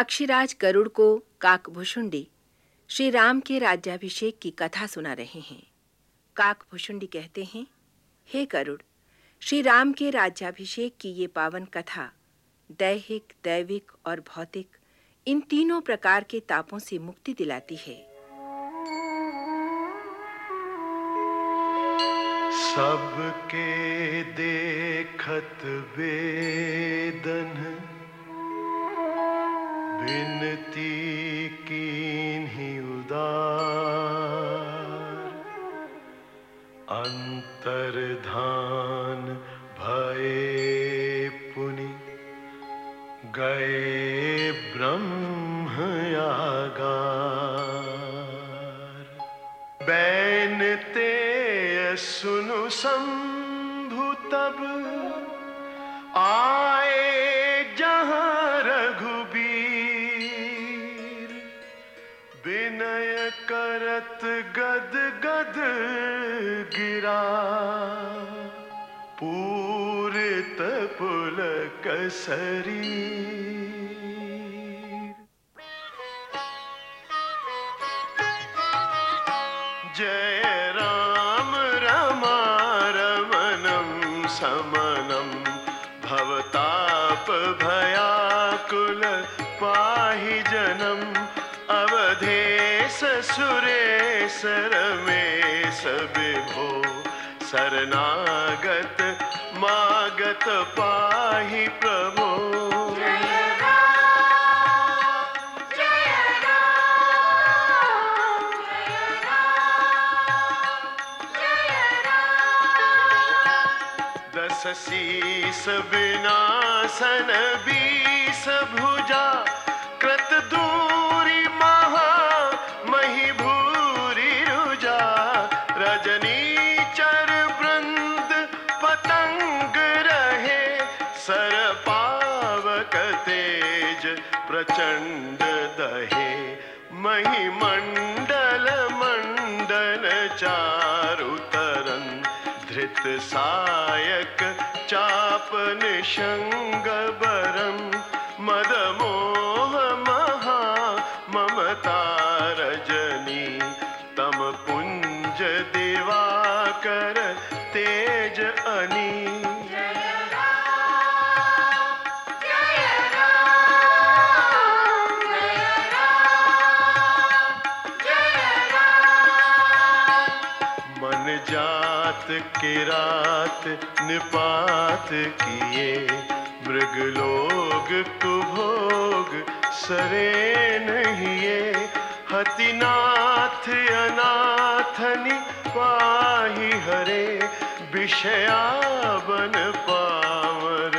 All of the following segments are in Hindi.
पक्षीराज गरुड़ को काकभुषुंडी श्री राम के राज्याभिषेक की कथा सुना रहे हैं। काकभुषुंडी कहते हैं, हे गरुड़ श्री राम के राज्याभिषेक की ये पावन कथा, दैहिक, दैविक और भौतिक, इन तीनों प्रकार के तापों से मुक्ति दिलाती है। सबके देखत वेदन बिनती कीन्ही उदार। अंतर्धान भये पुनि गए ब्रह्म यागार बैनते सुनु शंभु विनय करत गद गद गिरा। पूरित पुलक कसरी। जय रमेश विभो शरणागत मागत पाहि प्रभो। दस शीस विनाशन बीस मही मंडल मंडन चारु तरन धृत सायक चाप निशंग बरम मद मोह महा ममता रजनी तम पुंज दिवाकर तेज अनी निपात किए मृग लोग कुभोग सरे नहीं हतिनाथ अनाथनि पाही हरे विषया बन पावर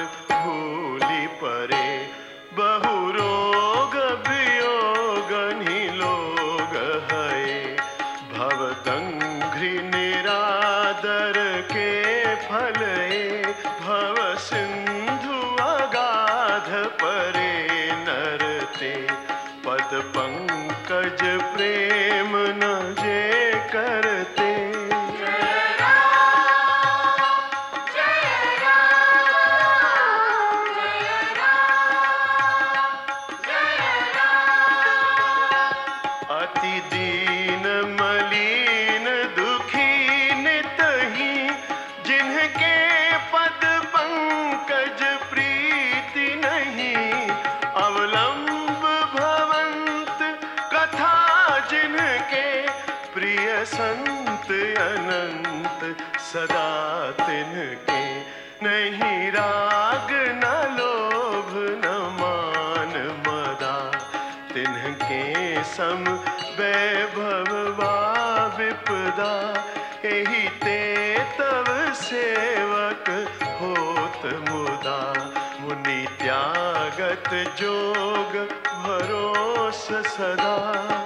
सम वैभव विपदा यही ते तव सेवक होत मुदा। मुनि त्यागत जोग भरोस सदा।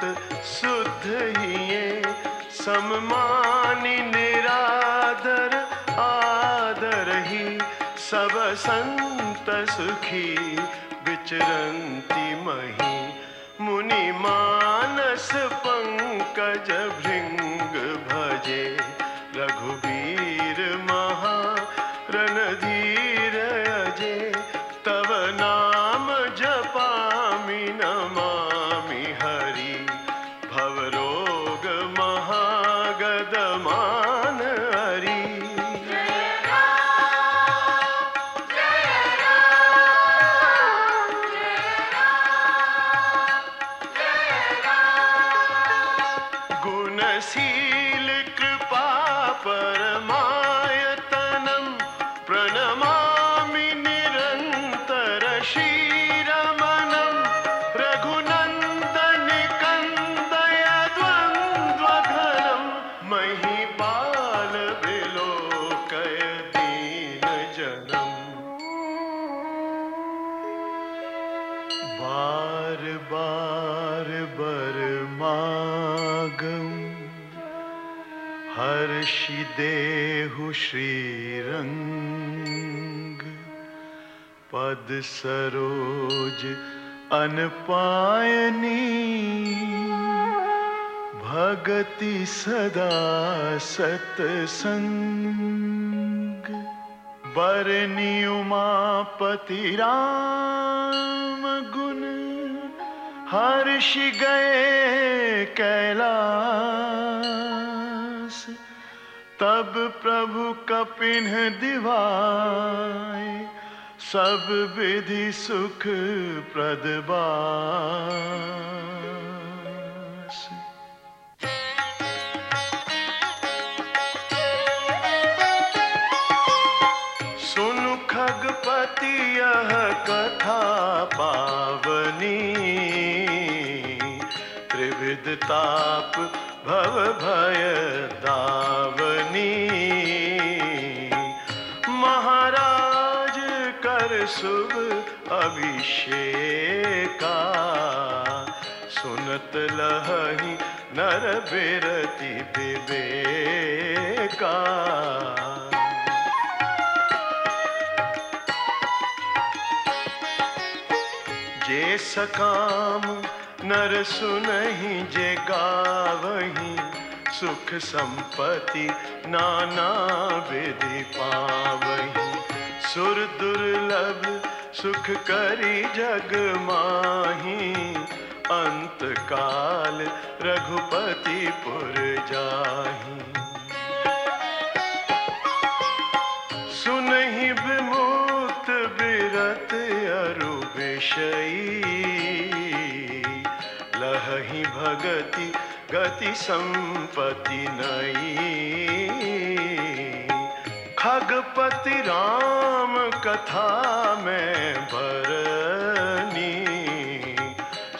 सेवत शुद्ध हिये सम्मान निरादर, आदर ही। सब संत सुखी विचरंती मही। मुनि मानस पंकज भृंग भजे बरमागम हर्षि देहु श्रीरंग। पद सरोज अनपायनी। भगति सदा सतसंग। बरनी उमापति राम गुण। हर्ष गए कैलाश तब प्रभु कपिन दिवाए सब विधि सुख प्रदबास त्रिविध ताप भव भय दावनी। महाराज कर शुभ अभिषेका। सुनत लहही नर बिरति विवेका। जे सकाम नर सुनहि जे गावही, सुख संपत्ति नाना विधि पावही। सुर दुर्लभ सुख करी जग माही अंत काल रघुपति पुर जाही। सुनहि विमुक्त विरत अरु विषयी भगति गति संपति नई खगपति राम कथा में भरनी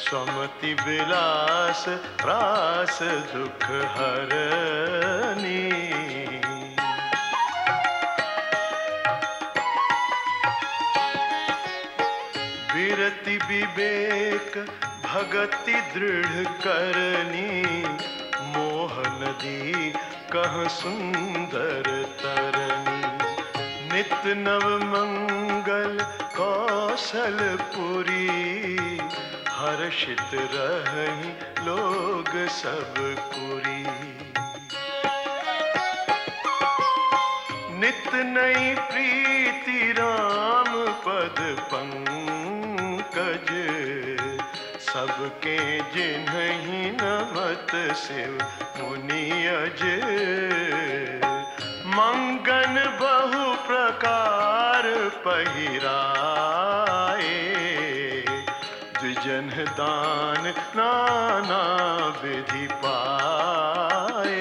समति विलास, रास, दुख हरनी। विरति विवेक भगति दृढ़ करनी मोह नदी कह सुंदर तरनी। नित नव मंगल कौशलपुरी हर्षित रही लोग सब कुरी। नित नई प्रीति राम पद पंकज सबके जिन्हें नमत शिव मुनियज मंगन बहु प्रकार पहिराए। जन दान नाना विधि पाए।